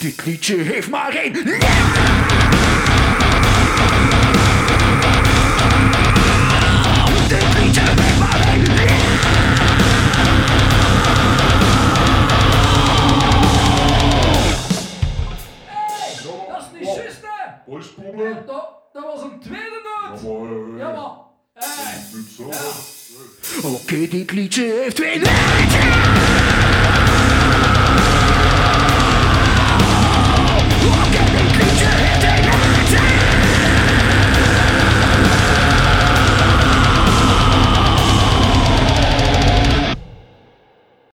Dit liedje heeft maar één. Dit liedje heeft maar één. Dat is niet zuster. Dat, was een tweede noot. Jammer! Ja, maar. Oké, dit liedje heeft twee noten.